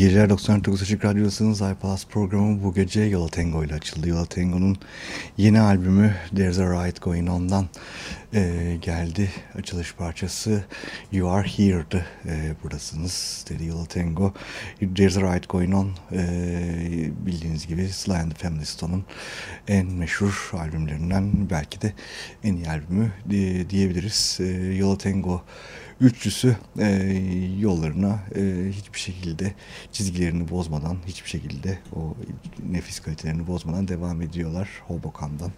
İyi geceler 99 Açık Radyosu'nun iPlus programı bu gece Yola Tango ile açıldı. Yola Tango'nun yeni albümü There's a Riot Going On'dan e, geldi. Açılış parçası You Are Here'dı. E, buradasınız dedi Yola Tango. There's a Riot Going On e, bildiğiniz gibi Sly and the Family Stone'un en meşhur albümlerinden belki de en iyi albümü e, diyebiliriz. E, Yola Tango üçlüsü e, yollarına e, hiçbir şekilde çizgilerini bozmadan, hiçbir şekilde o nefis kalitelerini bozmadan devam ediyorlar. Hoboken'dan,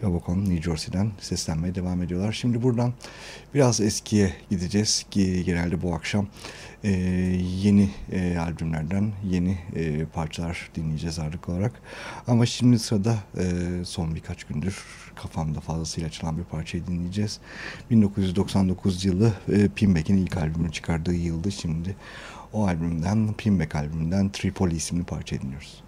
Hoboken, New Jersey'den seslenmeye devam ediyorlar. Şimdi buradan biraz eskiye gideceğiz ki genelde bu akşam e, yeni e, albümlerden yeni e, parçalar dinleyeceğiz ağırlık olarak. Ama şimdi sırada e, son birkaç gündür kafamda fazlasıyla açılan bir parçayı dinleyeceğiz. 1999 yılı e, Pinback'in ilk albümünü çıkardığı yıldı. Şimdi o albümden, Pinback albümünden Tripoli isimli parça dinliyoruz.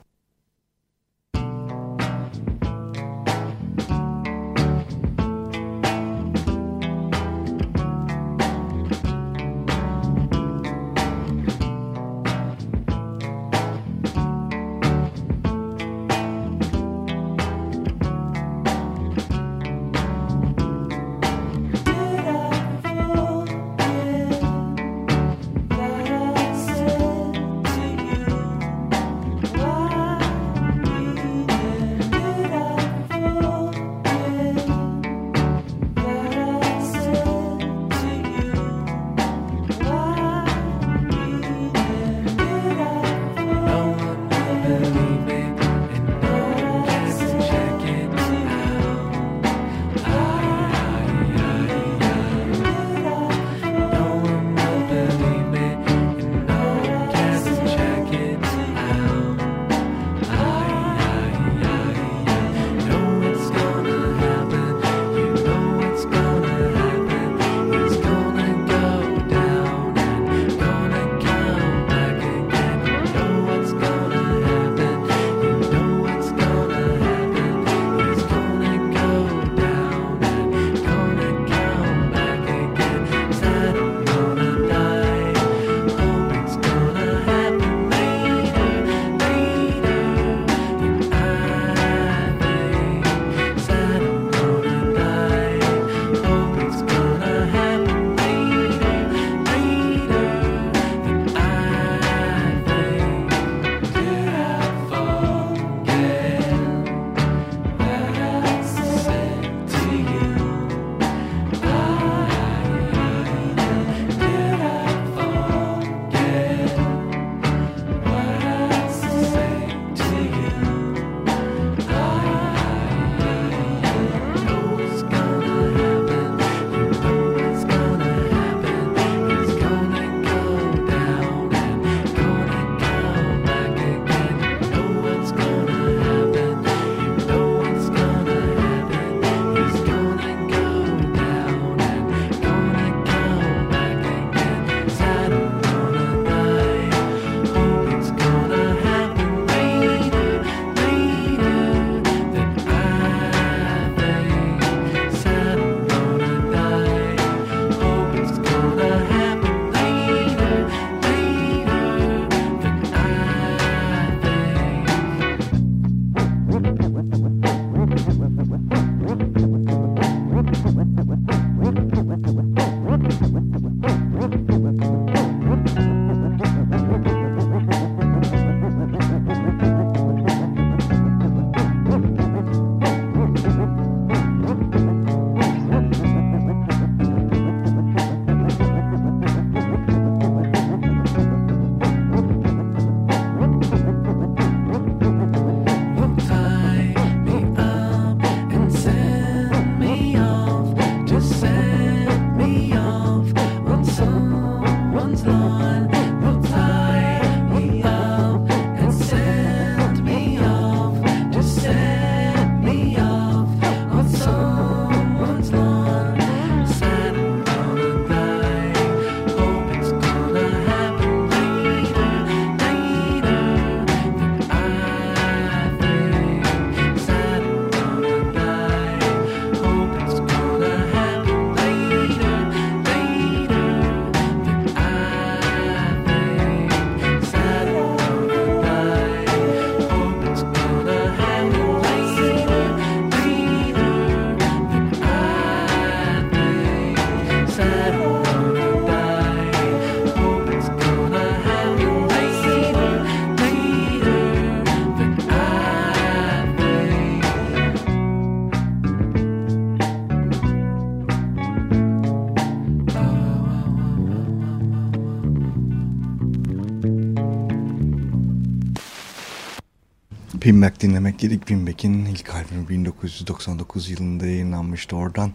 Pinback dinlemek dedik. Pinback'in ilk albümü 1999 yılında yayınlanmıştı oradan.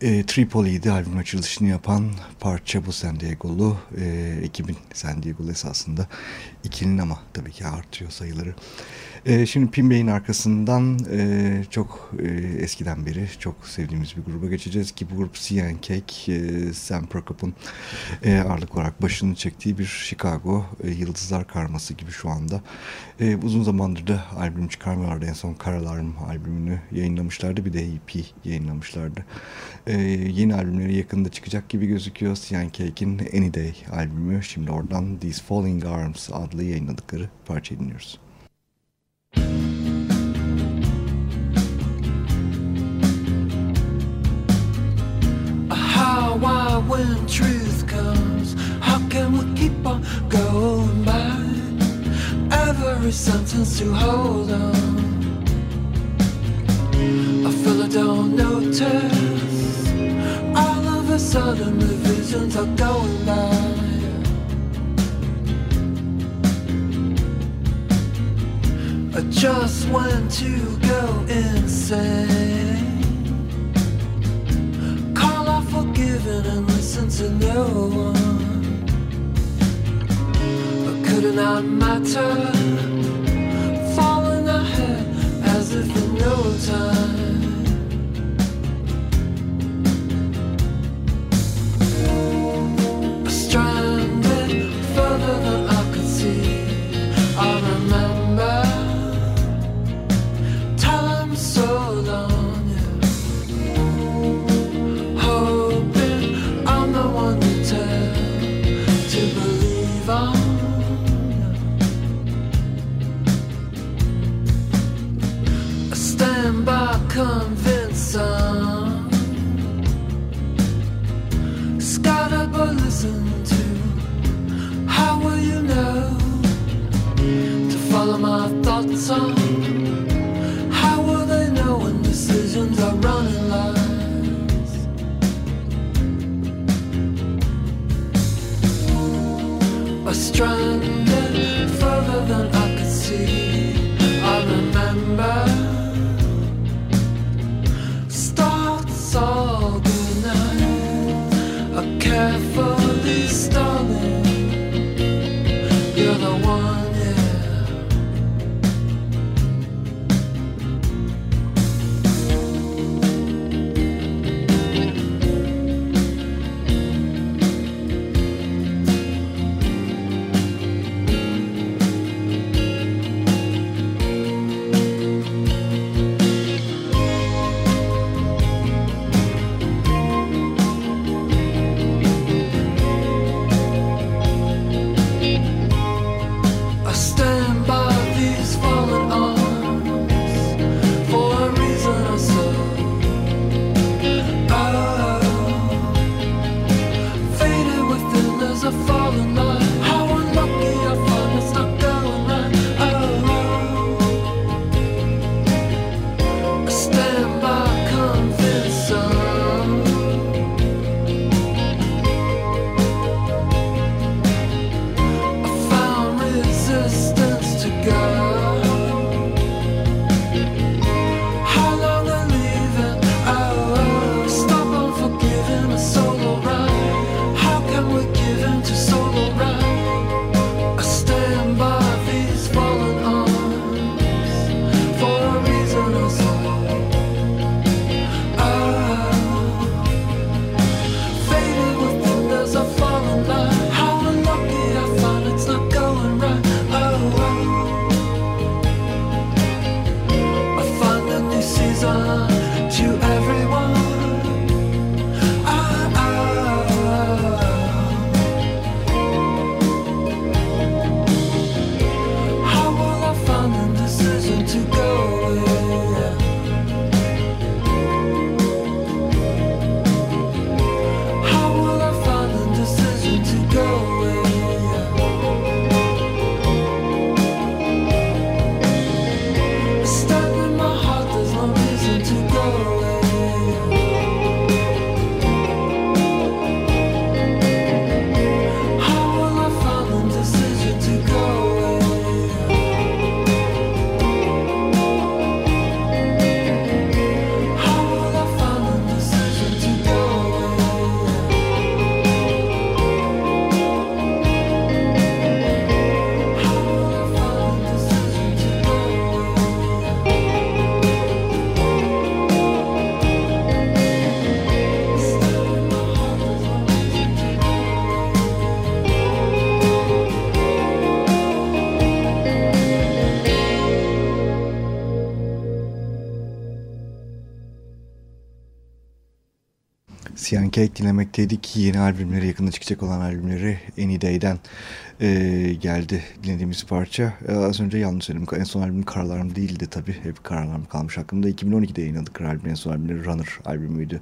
E, Tripoli'ydi albüm açılışını yapan parça bu San Diego'lu. E, ekibin San Diego'lu esasında ikilinin ama tabii ki artıyor sayıları. E, şimdi Pinbay'in arkasından e, çok e, eskiden beri çok sevdiğimiz bir gruba geçeceğiz ki bu grup CN Cake, e, Sam Prokop'un e, ağırlık olarak başını çektiği bir Chicago Yıldızlar Karması gibi şu anda. Uzun zamandır da albüm çıkarmıyorlardı. En son Karalarm albümünü yayınlamışlardı. Bir de EP yayınlamışlardı. Yeni albümleri yakında çıkacak gibi gözüküyor. CN Cake'in Any Day albümü. Şimdi oradan These Falling Arms adlı yayınladıkları parça dinliyoruz. How, why, when truth comes, how can we keep on going by? Every sentence to hold on. I feel I don't notice. All of a sudden, the visions are going by. Just want to go insane. Call off forgiven and listen to no one. But could it not matter? Falling ahead as if in no time. Stranded further than How will they know when decisions are running lies? A stranded further than I could see. Siyan Cake dinlemekteydik. Yeni albümleri, yakında çıkacak olan albümleri Any Day'den e, geldi dinlediğimiz parça. E, az önce yanlış söyledim. En son albüm Karalarım değildi tabii. Hep Karalarım kalmış aklımda. 2012'de yayınladık albümün en son albümleri Runner albümüydü.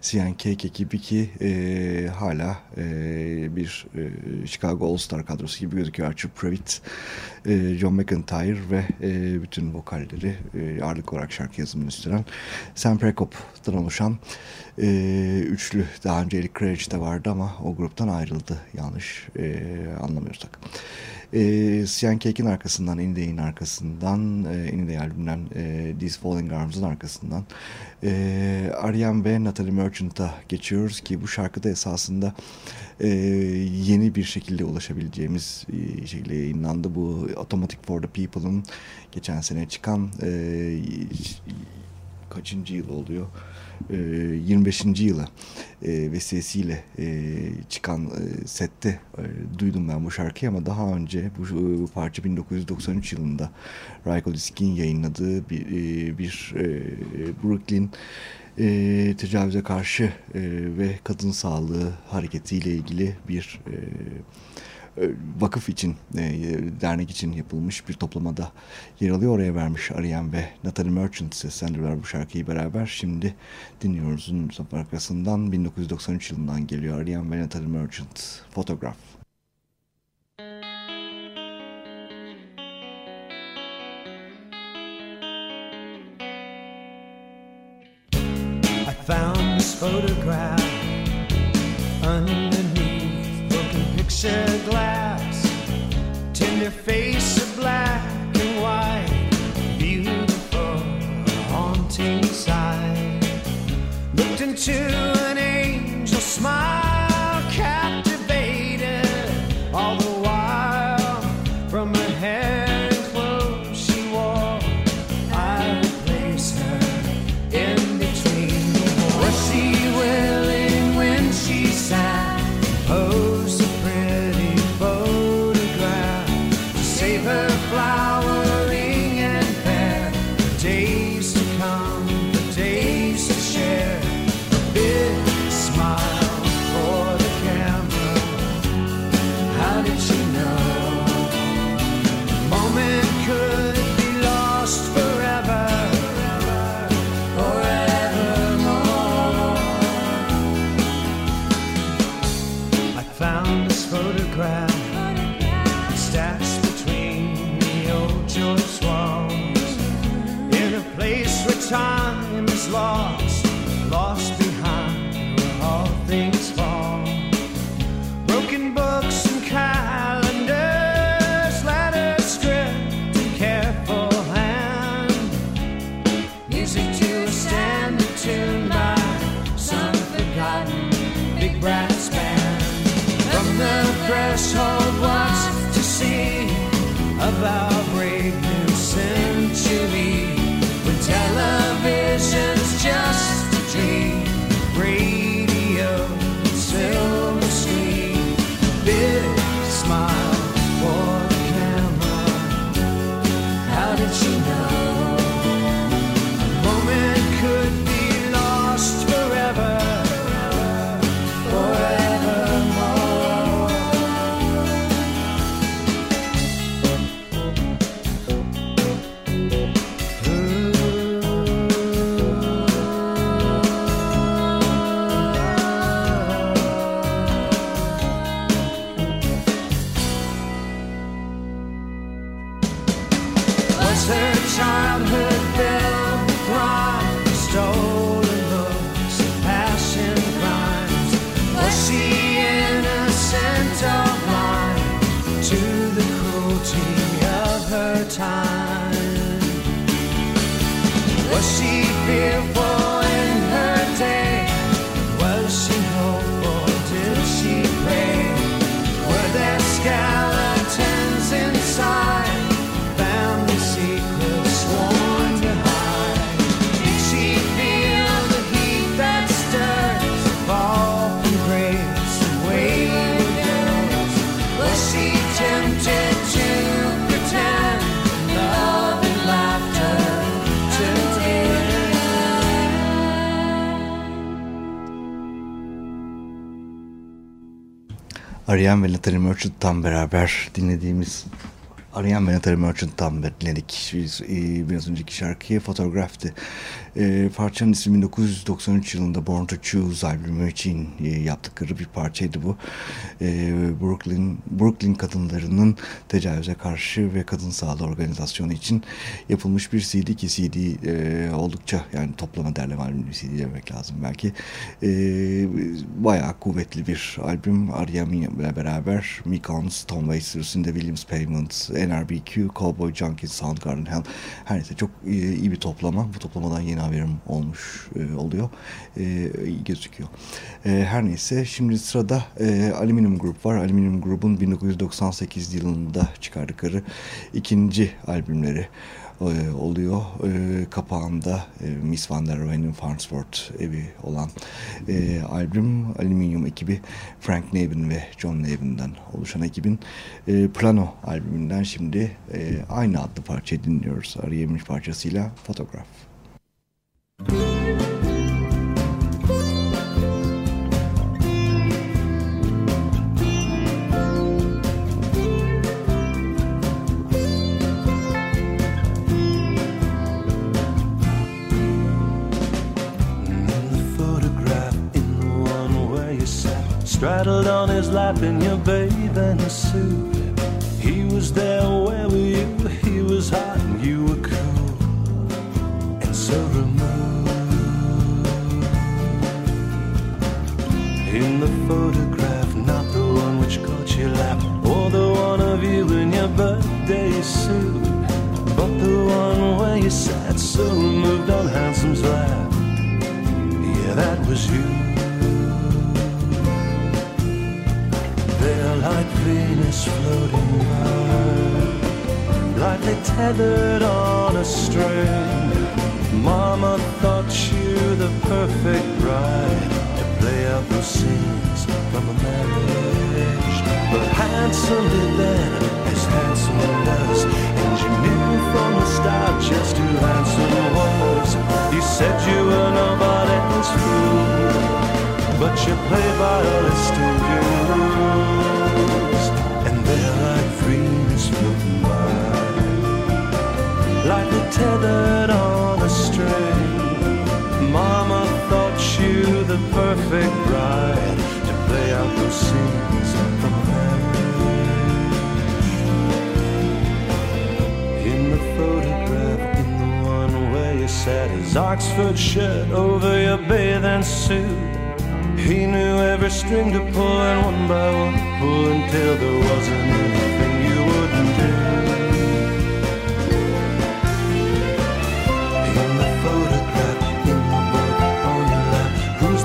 Siyan Cake ekibi ki e, hala e, bir e, Chicago All Star kadrosu gibi gözüküyor. Archer Previtt, e, John McIntyre ve e, bütün vokalleri e, ağırlık olarak şarkı yazımını üstlenen Sam Prekop'tan oluşan e, üçlü daha önce Eric de vardı ama o gruptan ayrıldı yanlış e, anlamıyorsak. E, Sian Cake'in arkasından, Indie'nin arkasından, e, Indie albümünden e, These Falling Arms'ın arkasından e, Ariane ve Natalie Merchant'a geçiyoruz ki bu şarkıda esasında e, yeni bir şekilde ulaşabileceğimiz e, şekilde yayınlandı. Bu Automatic for the People'ın geçen sene çıkan e, kaçıncı yıl oluyor? 25. E, yılı e, vesilesiyle e, çıkan sette duydum ben bu şarkıyı ama daha önce bu, parça 1993 yılında Ryko Disk'in yayınladığı bir, bir Brooklyn e, tecavüze karşı e, ve kadın sağlığı hareketiyle ilgili bir e, vakıf için, e, dernek için yapılmış bir toplamada yer alıyor. Oraya vermiş Ariane ve Natalie Merchant seslendirdiler bu şarkıyı beraber. Şimdi dinliyoruz. Uzun arkasından 1993 yılından geliyor Ariane ve Natalie Merchant. Fotoğraf. Photograph underneath picture glass, tender face of black and white, beautiful, haunting sight. Looked into an angel smile. Ariane ve Natalie Merchant'tan beraber dinlediğimiz Arayan ve Natalie Merchant'tan dinledik. Biz, e, biraz önceki şarkıya fotoğraftı. E, parçanın ismi 1993 yılında Born to Choose albümü için e, yaptıkları bir parçaydı bu. E, Brooklyn Brooklyn kadınlarının tecavüze karşı ve kadın sağlığı organizasyonu için yapılmış bir CD ki CD e, oldukça yani toplama derleme albümü CD demek lazım belki. E, bayağı kuvvetli bir albüm. Ariane ile beraber Mekons, Tom Waits, Lucinda Williams, Pavement, NRBQ, Cowboy Junkies, Soundgarden, Hell. Her neyse çok iyi, iyi bir toplama. Bu toplamadan yeni haberim olmuş e, oluyor. E, gözüküyor. E, her neyse şimdi sırada e, Aluminium Group var. Aluminium Group'un 1998 yılında çıkardıkları ikinci albümleri e, oluyor. E, kapağında e, Miss Van der Rohe'nin Farnsworth evi olan e, albüm Aluminium ekibi Frank Navin ve John Navin'den oluşan ekibin e, Plano albümünden şimdi e, aynı adlı parçayı dinliyoruz. Arı parçasıyla Fotoğraf. Thank you.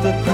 The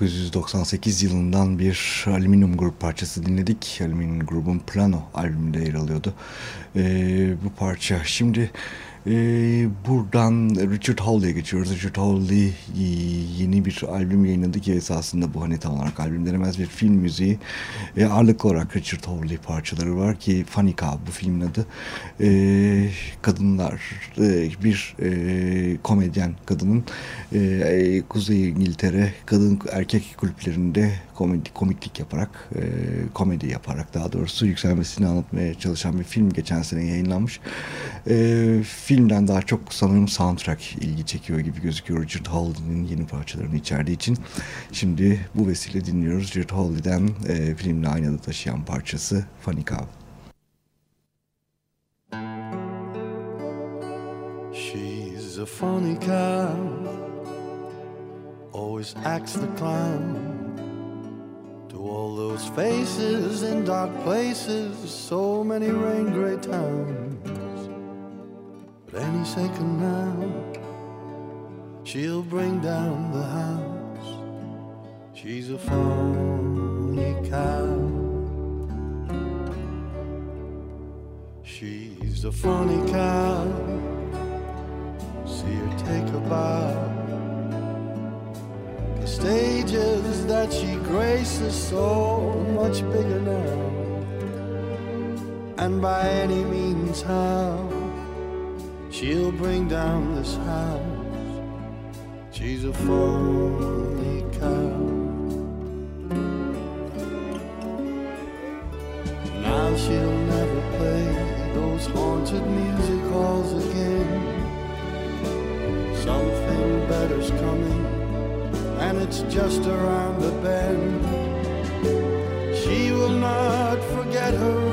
1998 yılından bir Aluminium Grup parçası dinledik. Aluminium Grubun Plano albümünde yer alıyordu. Ee, bu parça şimdi ee, buradan Richard Hawley'e geçiyoruz. Richard Hawley yeni bir albüm yayınladı ki esasında bu hani tam olarak albüm denemez bir film müziği. E, ağırlıklı olarak Richard Hawley parçaları var ki Cow bu filmin adı. E, kadınlar e, bir e, komedyen kadının e, Kuzey İngiltere kadın erkek kulüplerinde komedi, komiklik yaparak e, komedi yaparak daha doğrusu yükselmesini anlatmaya çalışan bir film geçen sene yayınlanmış. E, filmden daha çok sanırım soundtrack ilgi çekiyor gibi gözüküyor Richard Hawley'nin yeni parçalarını içerdiği için. Şimdi bu vesile dinliyoruz Richard Hawley'den e, filmle aynı adı taşıyan parçası Funny Cow. She's a funny cow Always acts the clown To all those faces in dark places So many rain gray towns any second now, she'll bring down the house. She's a phony cow. She's a funny cow. See her take a bow. The stages that she graces so much bigger now. And by any means how she'll bring down this house. She's a funny cow. Now she'll never play those haunted music halls again. Something better's coming, and it's just around the bend. She will not forget her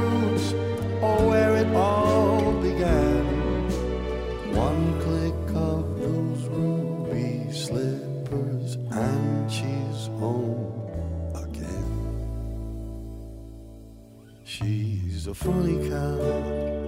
She's a funny cow.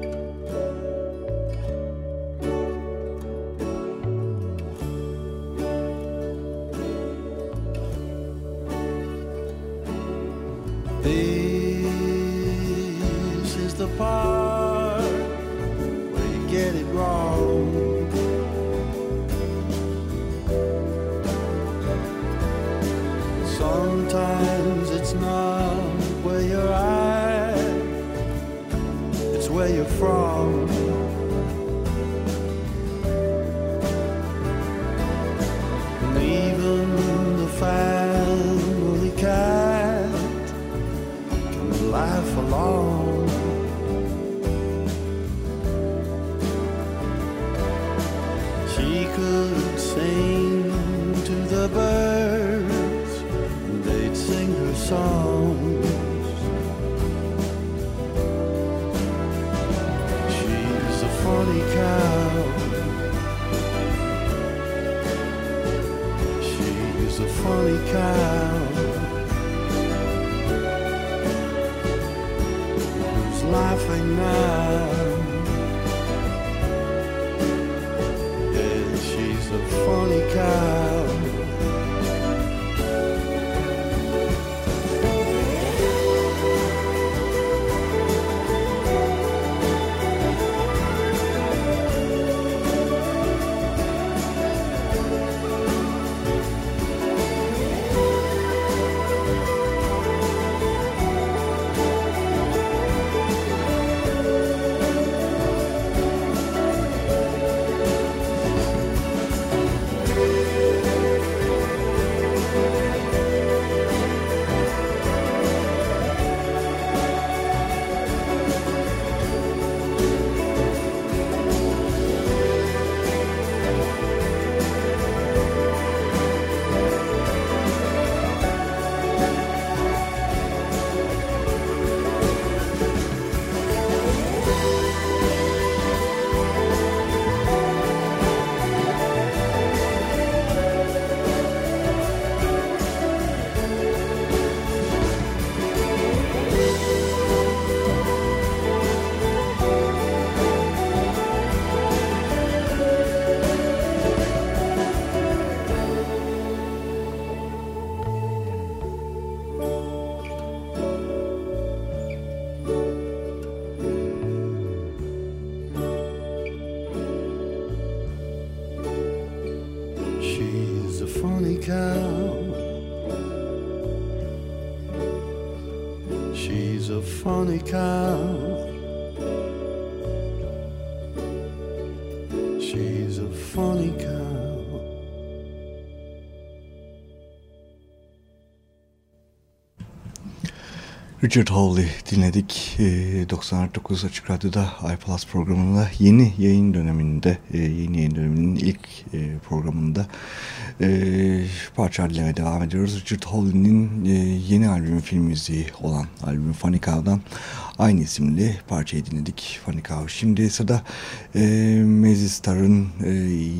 Richard Hawley dinledik. E, 99 Açık Radyo'da iPlus programında yeni yayın döneminde, e, yeni yayın döneminin ilk e, programında e, parça dinlemeye devam ediyoruz. Richard Hawley'nin yeni albümü film müziği olan albümü Funny Cow'dan aynı isimli parçayı dinledik. Funny Cow. Şimdi sırada Mazzy Star'ın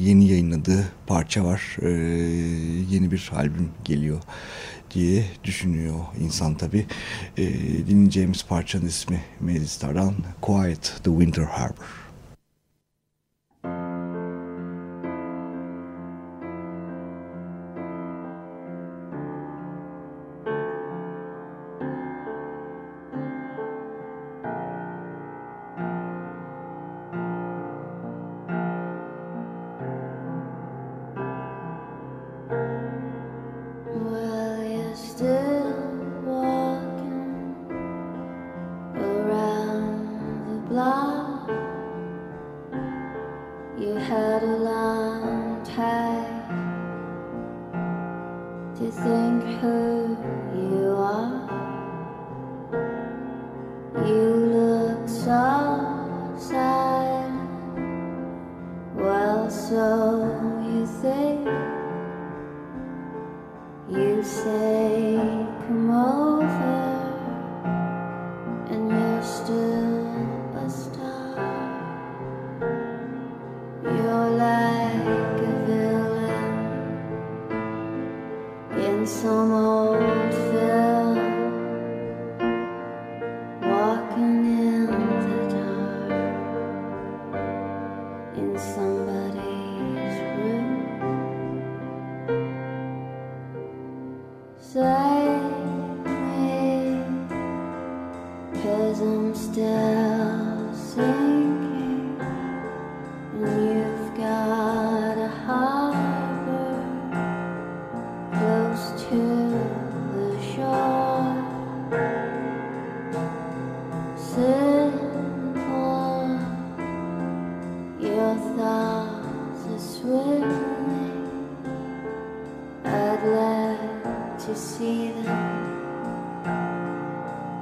yeni yayınladığı parça var. Yeni bir albüm geliyor diye düşünüyor insan tabi. E, dinleyeceğimiz parçanın ismi Star'dan Quiet the Winter Harbor.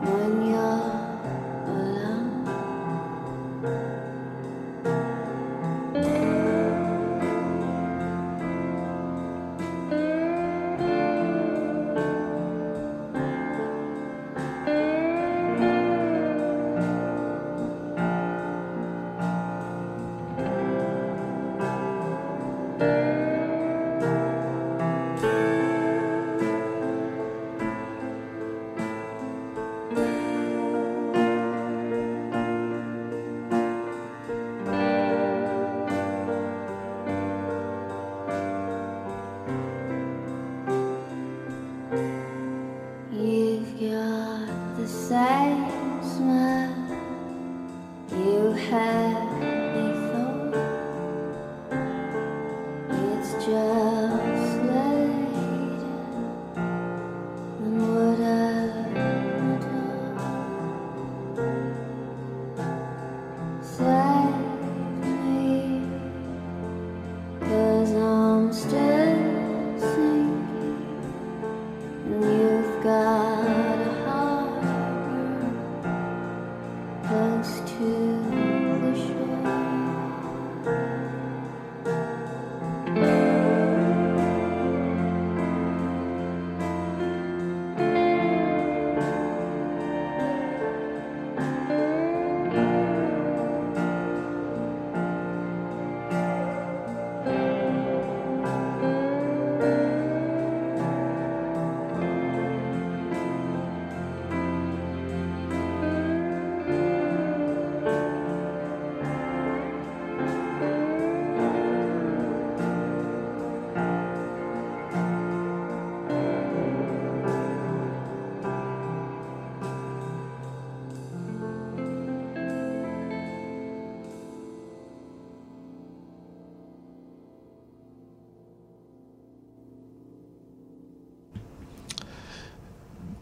Mañana.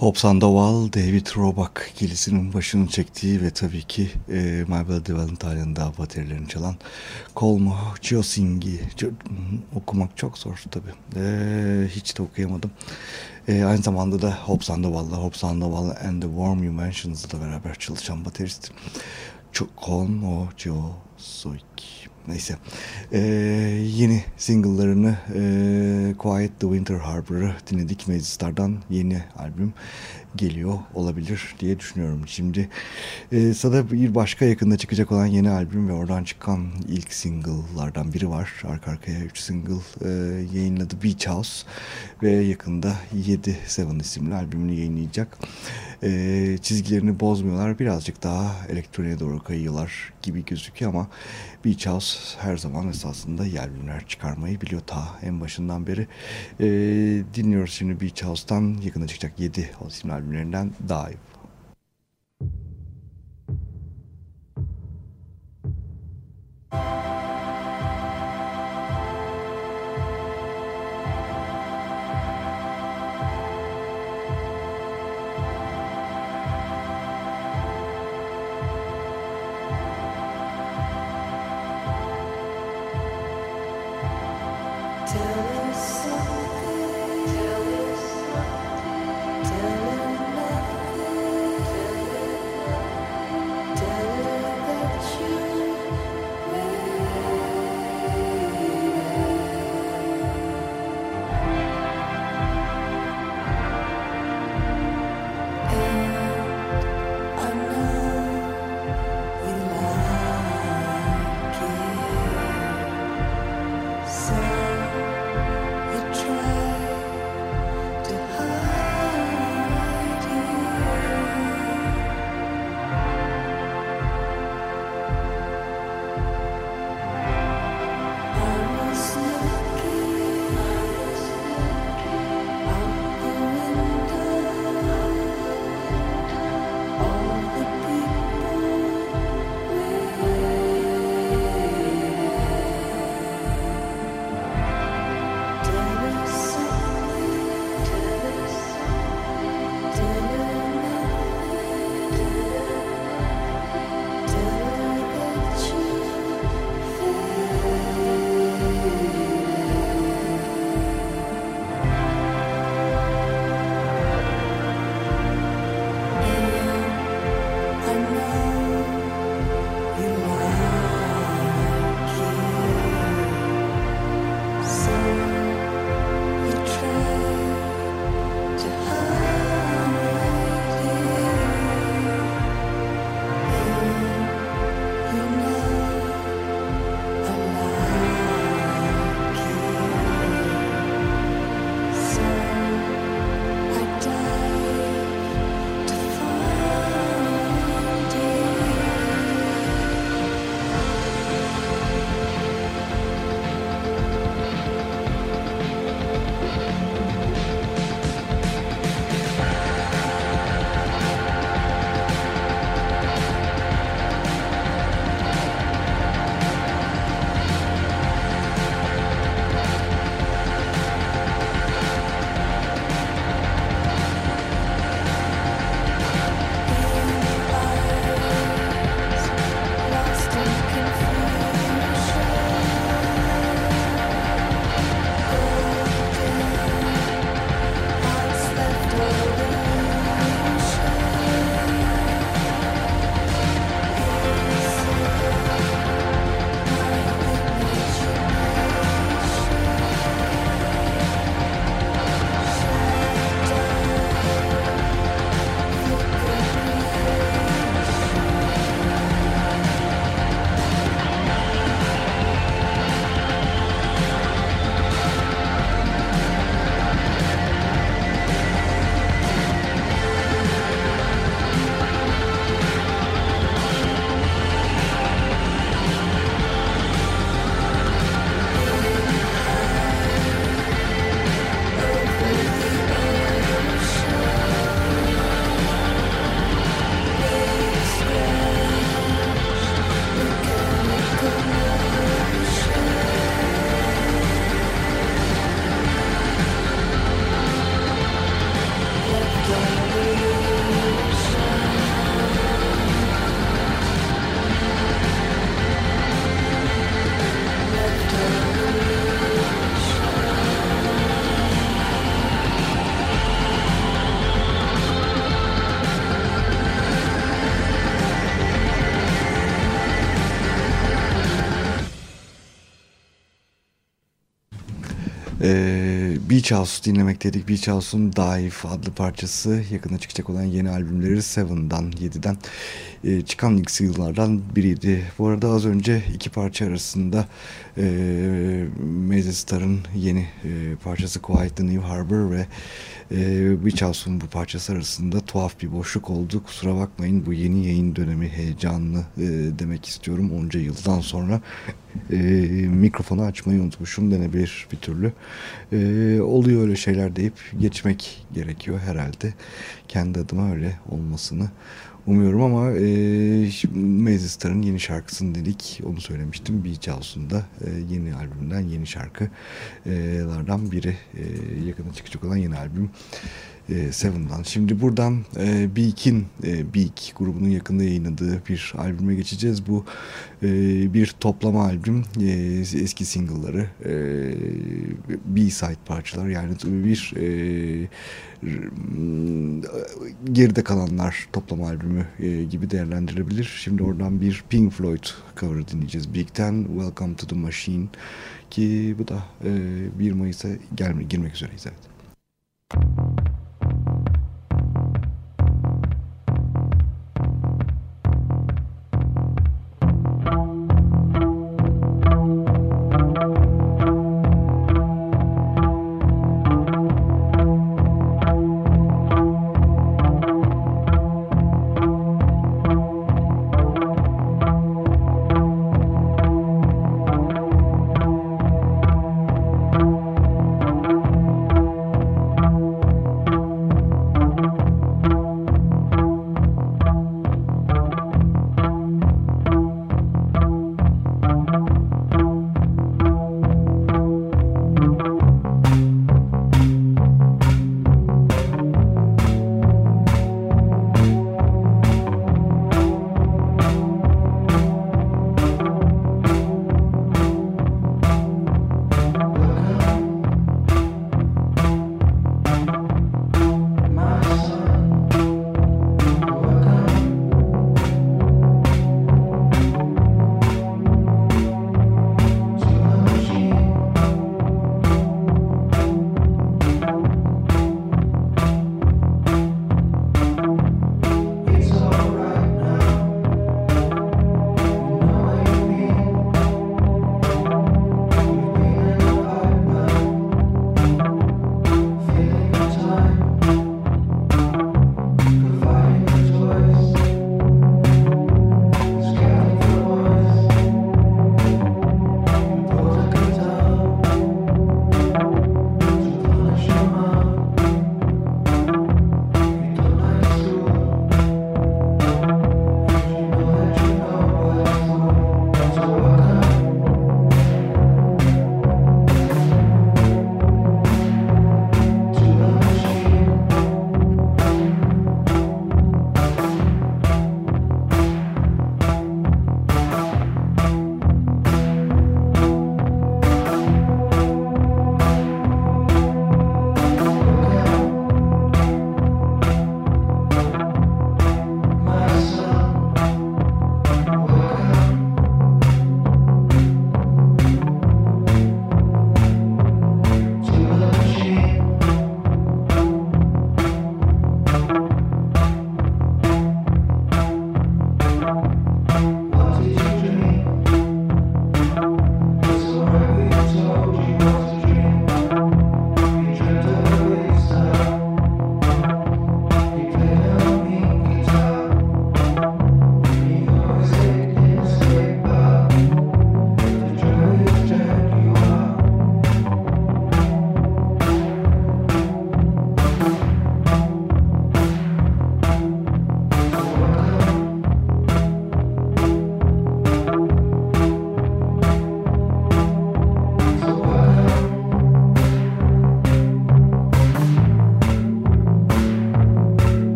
Hope Sandoval, David Roebuck ikilisinin başını çektiği ve tabii ki e, My Bloody Valentine'ın da baterilerini çalan Colmo Chiosing'i okumak çok zor tabii. E, hiç de okuyamadım. E, aynı zamanda da Hope Sandoval'la Hope Sandoval and the Warm You Mentioned'la beraber çalışan baterist. Colmo Chiosing'i. Neyse. Ee, yeni single'larını e, Quiet the Winter Harbor'ı dinledik. Meclistar'dan yeni albüm geliyor olabilir diye düşünüyorum. Şimdi e, sırada bir başka yakında çıkacak olan yeni albüm ve oradan çıkan ilk single'lardan biri var. Arka arkaya 3 single e, yayınladı Beach House ve yakında 7 Seven isimli albümünü yayınlayacak. E, çizgilerini bozmuyorlar. Birazcık daha elektroniğe doğru kayıyorlar gibi gözüküyor ama Beach House her zaman esasında albümler çıkarmayı biliyor ta en başından beri. E, dinliyoruz şimdi Beach House'tan yakında çıkacak 7 isimli albümlerinden Dive. Beach House dinlemekteydik. Beach House'un Dive adlı parçası yakında çıkacak olan yeni albümleri Seven'dan, 7'den e, çıkan ilk single'lardan biriydi. Bu arada az önce iki parça arasında e, Maze Star'ın yeni e, parçası Quiet the New Harbor ve e, House'un bu parçası arasında tuhaf bir boşluk oldu. Kusura bakmayın bu yeni yayın dönemi heyecanlı e, demek istiyorum. Onca yıldan sonra e, mikrofonu açmayı unutmuşum denebilir bir türlü. E, oluyor öyle şeyler deyip geçmek gerekiyor herhalde. Kendi adıma öyle olmasını umuyorum ama e, Maze yeni şarkısını dedik. Onu söylemiştim. Beach House'un e, yeni albümden yeni şarkılardan biri. E, yakında çıkacak olan yeni albüm e, Seven'dan. Şimdi buradan e, Beak'in e, Beak grubunun yakında yayınladığı bir albüme geçeceğiz. Bu e, bir toplama albüm. E, eski single'ları e, B-side parçalar yani bir e, geride kalanlar toplama albümü e, gibi değerlendirilebilir. Şimdi oradan bir Pink Floyd cover dinleyeceğiz. Big Ten, Welcome to the Machine ki bu da e, 1 Mayıs'a gelme, girmek üzereyiz evet.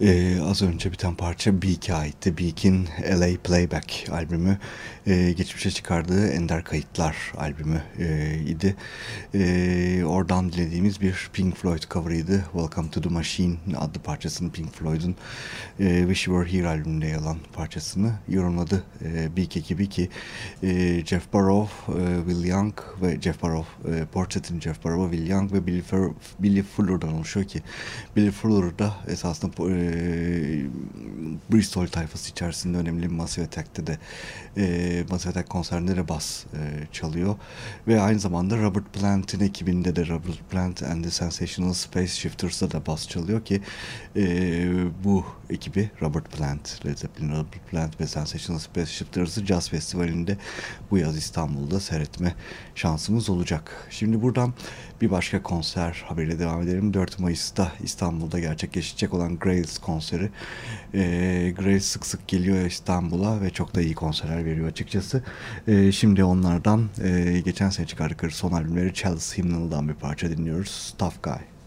Ee, az önce biten parça Beak'e aitti. Beak'in LA Playback albümü e, geçmişe çıkardığı Ender Kayıtlar albümü e, idi. E, oradan dilediğimiz bir Pink Floyd cover'ıydı. Welcome to the Machine adlı parçasını Pink Floyd'un e, Wish You Were Here albümünde yer alan parçasını yorumladı e, Beak ekibi ki e, Jeff Barrow, e, Will Young ve Jeff Barrow, e, Portset'in Jeff Barrow, Will Young ve Billy, Fer Billy Fuller'dan oluşuyor ki Billy Fuller da esasında e, Bristol tayfası içerisinde önemli Massive Attack'te de e, Massive Attack konserinde de bas e, çalıyor ve aynı zamanda Robert Plant'in ekibinde de Robert Plant and the Sensational Space Shifters'da da bas çalıyor ki e, bu ekibi Robert Plant, Led Zeppelin, Robert Plant ve Sensational Space Shifters'ı Jazz Festivali'nde bu yaz İstanbul'da seyretme şansımız olacak. Şimdi buradan bir başka konser haberiyle devam edelim. 4 Mayıs'ta İstanbul'da gerçekleşecek olan Grails konseri. E, Grails sık sık geliyor İstanbul'a ve çok da iyi konserler veriyor açıkçası. E, şimdi onlardan e, geçen sene çıkardıkları son albümleri Chalice Hymnal'dan bir parça dinliyoruz. Tough Guy.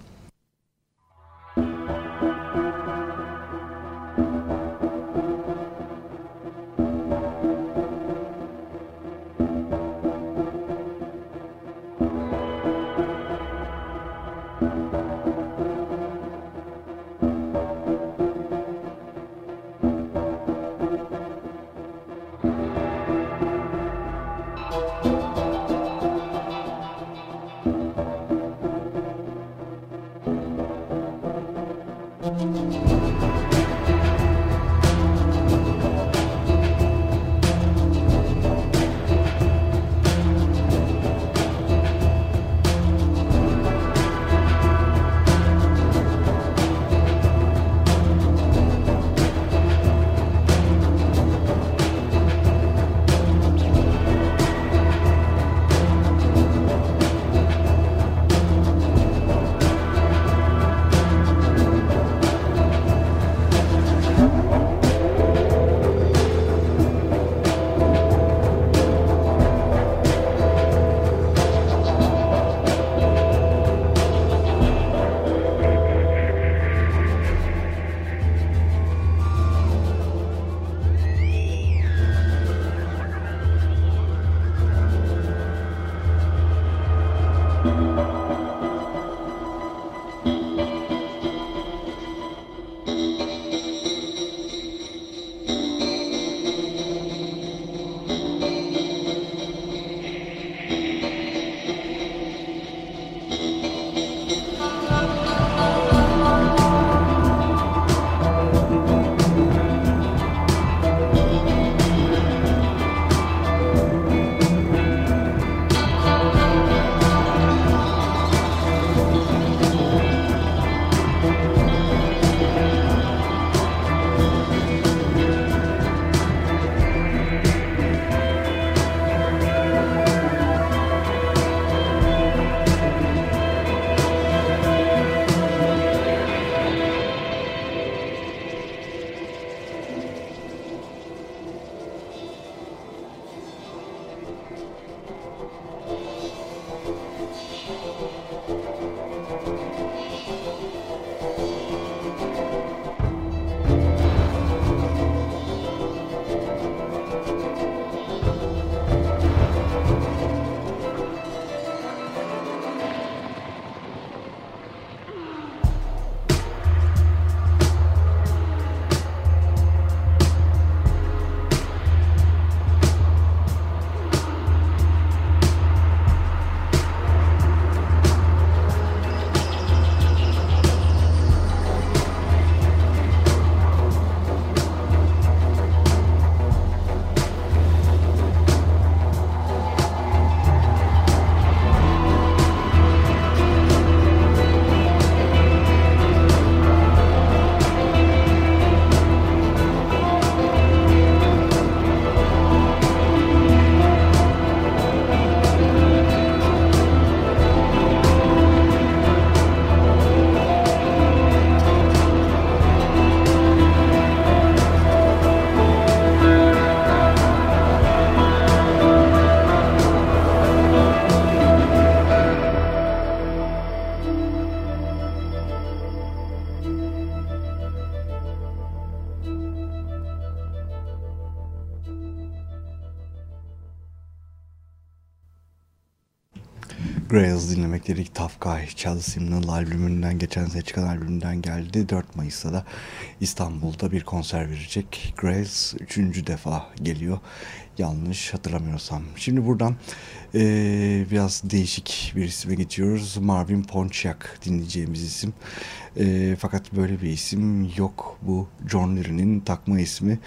Guy, Charles Simnel albümünden, geçen sene çıkan albümünden geldi. 4 Mayıs'ta da İstanbul'da bir konser verecek. Grails 3. defa geliyor. Yanlış hatırlamıyorsam. Şimdi buradan e, biraz değişik bir isme geçiyoruz. Marvin Pontiac dinleyeceğimiz isim. E, fakat böyle bir isim yok. Bu John Leary'nin takma ismi.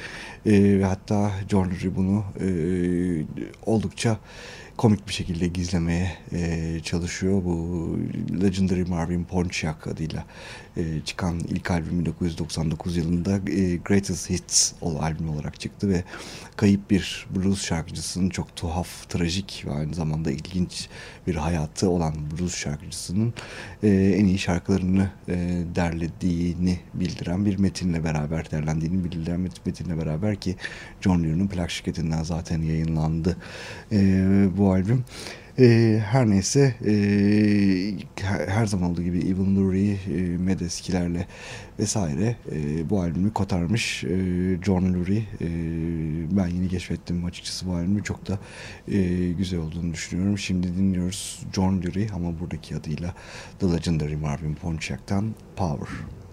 E, ve hatta John Leary bunu e, oldukça komik bir şekilde gizlemeye e, çalışıyor. Bu Legendary Marvin Pontiac adıyla e, çıkan ilk albüm 1999 yılında e, Greatest Hits o albüm olarak çıktı ve kayıp bir blues şarkıcısının çok tuhaf, trajik ve aynı zamanda ilginç bir hayatı olan blues şarkıcısının e, en iyi şarkılarını e, derlediğini bildiren bir metinle beraber derlendiğini bildiren metinle beraber ki John Lear'ın plak şirketinden zaten yayınlandı e, bu albüm. E, her neyse e, her zaman olduğu gibi Evil Lurie, e, Medeskilerle vesaire e, bu albümü kotarmış e, John Lurie. E, ben yeni keşfettim açıkçası bu albümü. Çok da e, güzel olduğunu düşünüyorum. Şimdi dinliyoruz John Lurie ama buradaki adıyla The Legendary Marvin Pontiac'tan Power. Marvin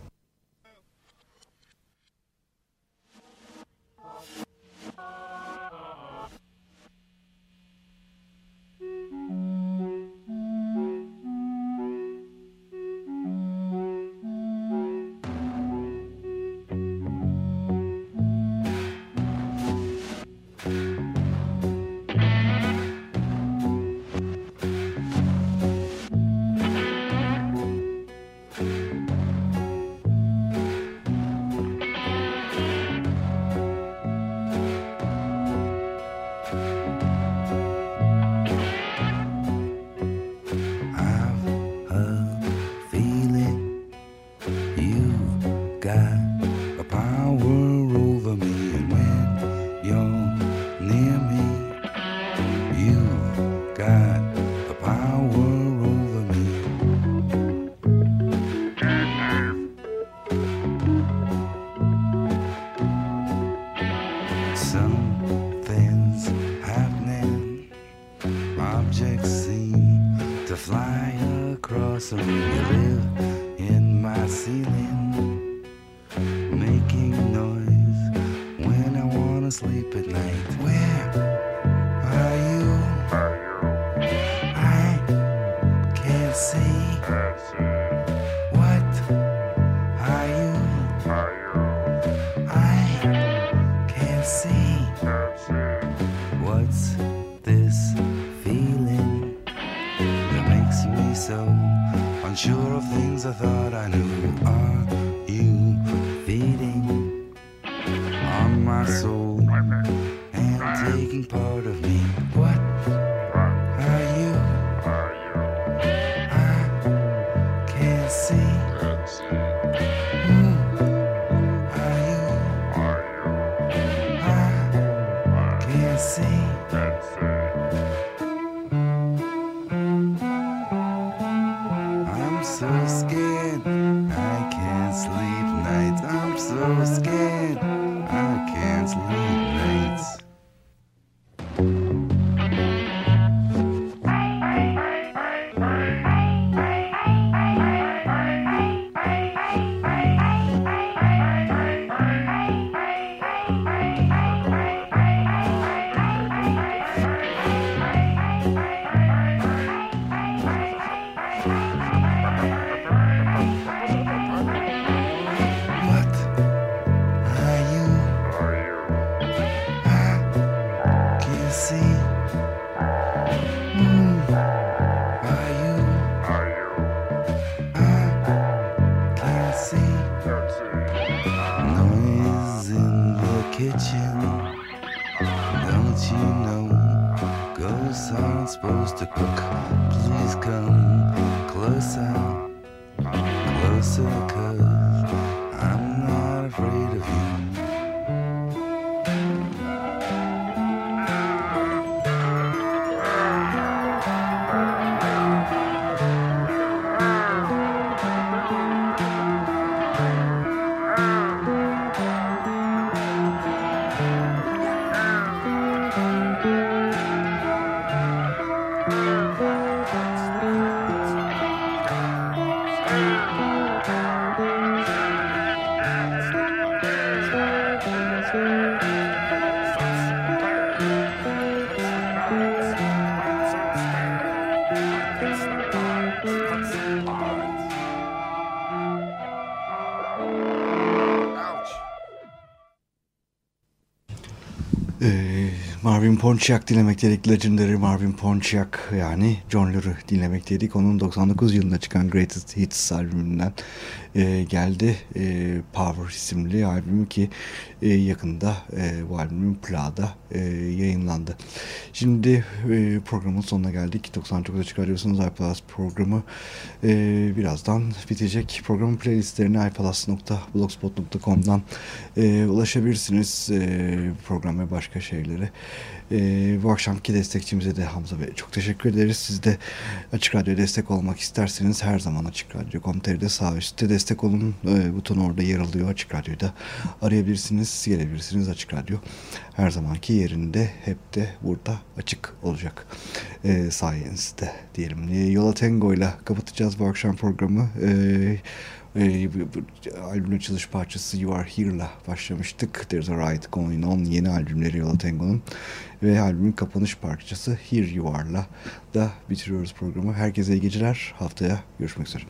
Pontiac dinlemek dedik. Legendary Marvin Pontiac yani John Lure dinlemek dedik. Onun 99 yılında çıkan Greatest Hits albümünden e, geldi. E, Power isimli albümü ki e, yakında e, bu albümün plağda e, yayınlandı. Şimdi e, programın sonuna geldik. 99 Açık Radyosu'nun iPlus programı e, birazdan bitecek. Programın playlistlerine iPlus.blogspot.com'dan e, ulaşabilirsiniz. E, program ve başka şeyleri. E, bu akşamki destekçimize de Hamza Bey çok teşekkür ederiz. Siz de Açık Radyo destek olmak isterseniz her zaman Açık Radyo.com.tr'de sağ üstte destek olun e, butonu orada yer alıyor. Açık Radyo'da arayabilirsiniz, gelebilirsiniz. Açık Radyo her zamanki yerinde hep de burada açık olacak e, sayenizde diyelim. E, Yola Tango ile kapatacağız bu akşam programı. E, e, albümün açılış parçası You Are Here'la başlamıştık. There's a Riot Going On yeni albümleri Yola Tango'nun ve albümün kapanış parçası Here You Are'la da bitiriyoruz programı. Herkese iyi geceler. Haftaya görüşmek üzere.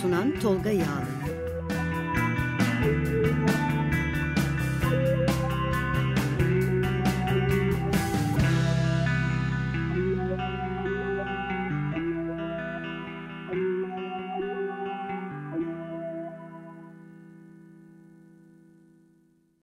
Sunan Tolga Yağlı